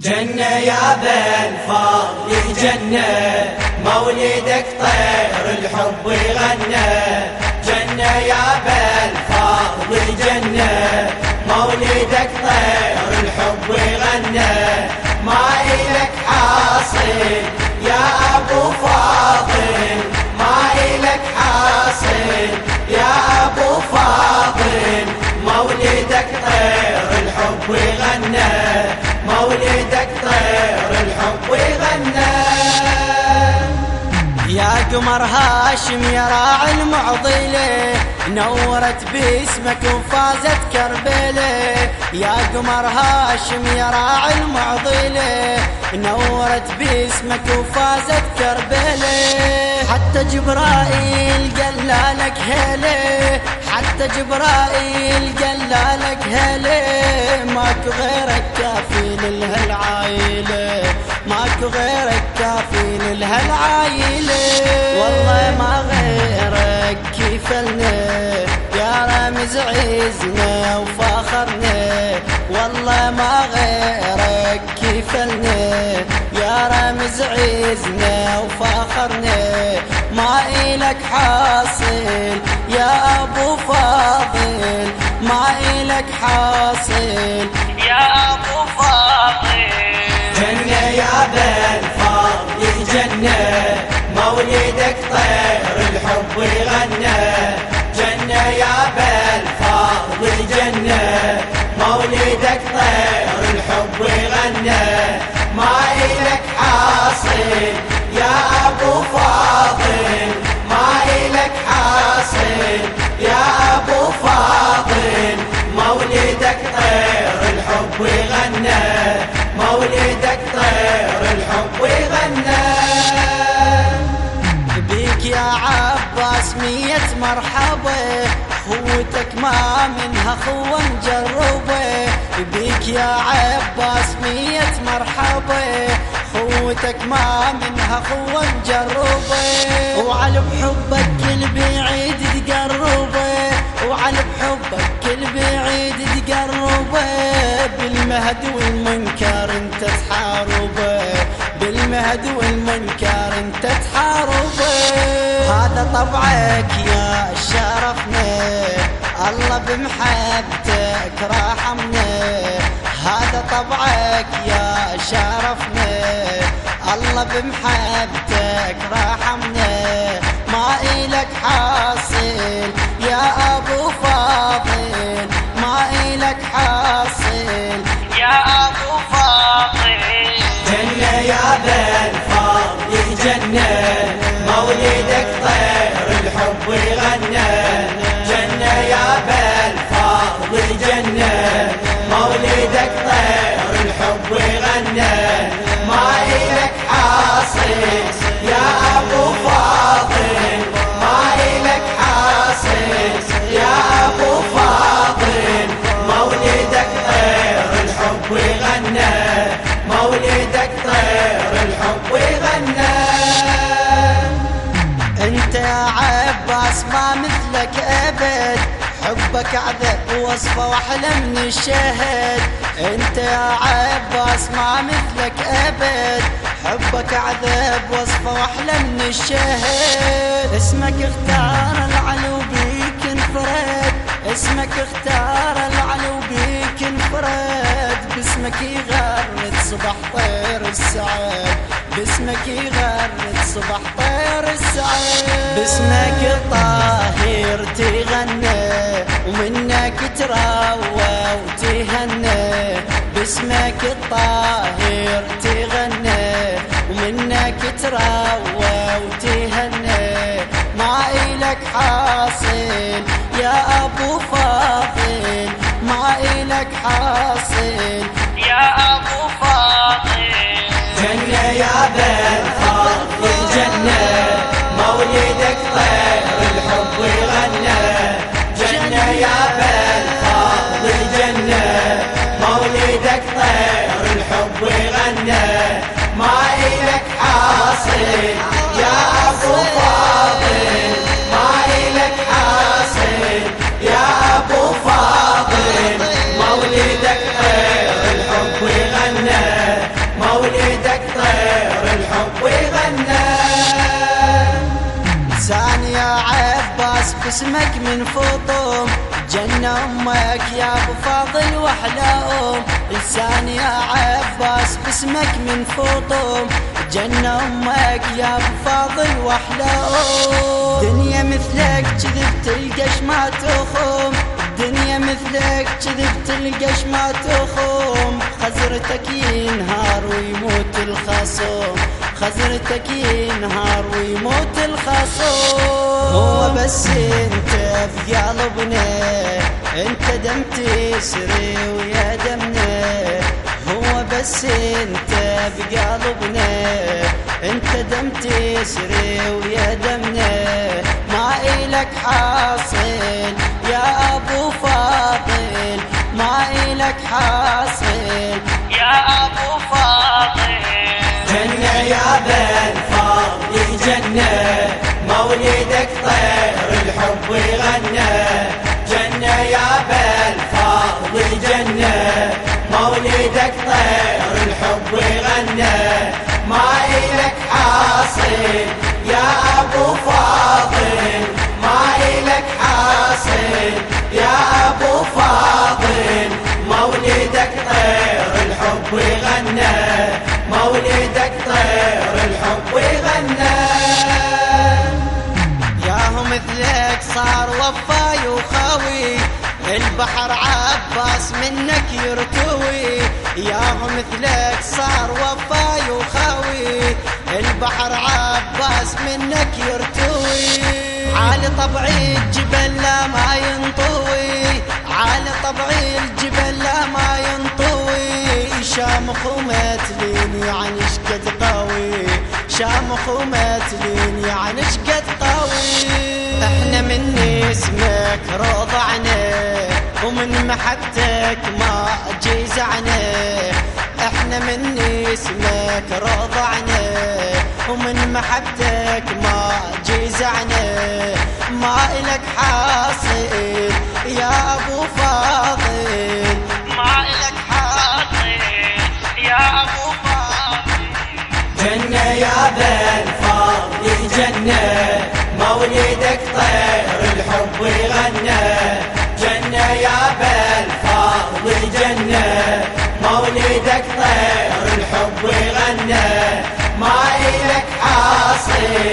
جنة يا بن فاضل جنة مولدك طير الحب يغنى. جنة يا بن فاضل جنة مولدك طير الحب يغنى. طير الحب وغنى يا قمر هاشم يا راعي المعضلة نورت باسمك وفازت كربلة. يا قمر هاشم يا راعي المعضلة نورت باسمك وفازت كربلة. حتى جبرائيل قال لك هلا حتى جبرائيل قال لك هلا ماكو غيرك كافي لهالعايلة. ماكو غيرك كافي لهالعايلة. والله ما غيرك كيفلنا رمز عزنا وفاخرنا والله ما غيرك كيفلنا يا رمز عزنا وفاخرنا ما إلك حاصل يا أبو فاضل. ما إلك حاصل يا أبو فاضل. جنة يا بن فاضل جنة. مولدك طير الحب يغنى ما منها خوا نجربه بيك يا عباس مية مرحبا خوتك ما منها خوا نجربه وعلى بحبك كل بعيد تقربه. وعلى بحبك كل بعيد تقربه. بالمهد والمنكر انت تحاربه. بالمهد والمنكر انت تحاربه. هذا طبعك يا شرفنا. الله بمحبتك راحمنا هذا طبعك يا شرفنا الله بمحبتك راحمنا ما إلك حاصل يا أبو فاضل. ما إلك حاصل يا أبو فاضل. جنة يا بن فاضل جنة مولدك طير الحب يغنى. الحب حبك عذب وصفه واحلى من الشهد انت يا عباس ما مثلك أبد. حبك عذب وصفة واحلى من الشهد اسمك اختار العلو بيك انفرد اسمك اختار العلو بيك انفرد باسمك يغرد صبح طير السعد باسمك يغرد صبح طير السعد باسمك طاهر تغنى. ومنك تروى وتهنى باسمك الطاهر تغنى. ومنك تروى وتهنى ما إلك حاصل يا أبو فاضل. ما إلك حاصل يا أبو فاضل. جنة يا بن فاضل جنة. باسمك من فطوم جنة أمك يا أبو فاضل وأحلى أم لساني يا عباس باسمك من فطوم جنة أمك يا أبو فاضل وأحلى أم دنيا مثلك كذب تلقاش ما تخوم. دنيا مثلك كذب تلقاش ما تخوم. خزرتك ينهار ويموت الخصوم. خزرتك ينهار ويموت الخصوم. هو بس انت بقلبنا انت دم تسري ويا دمنا هو بس انت بقلبنا انت دم تسري ويا دمنا ما إلك حاصل يا أبو فاضل ما إلك حاصل يا أبو يا بن فاضل جنة مولدك طير الحب يغنى جنة يا بن فاضل جنة مولدك طير الحب يغنى ما إلك حاصل البحر عباس منك يرتوي ياهو مثلك صار وفاي وخاوي. البحر عباس منك يرتوي. عالي طبعي الجبل لا ما ينطوي. عالي طبعي الجبل لا ما ينطوي. شامخ ومتلين يعني شقد قوي شامخ ومتلين يعني شقد قوي إحنا من اسمك رضعنا ومن محبتك ما جيزعنا إحنا من اسمك رضعنا. ومن محبتك ما جيزعنا ما إلك حاصل يا أبو فاضل. ما إلك حاصل يا أبو فاضل. جنة يا بن فاضل جنة. مولدك طير الحب يغنى إلك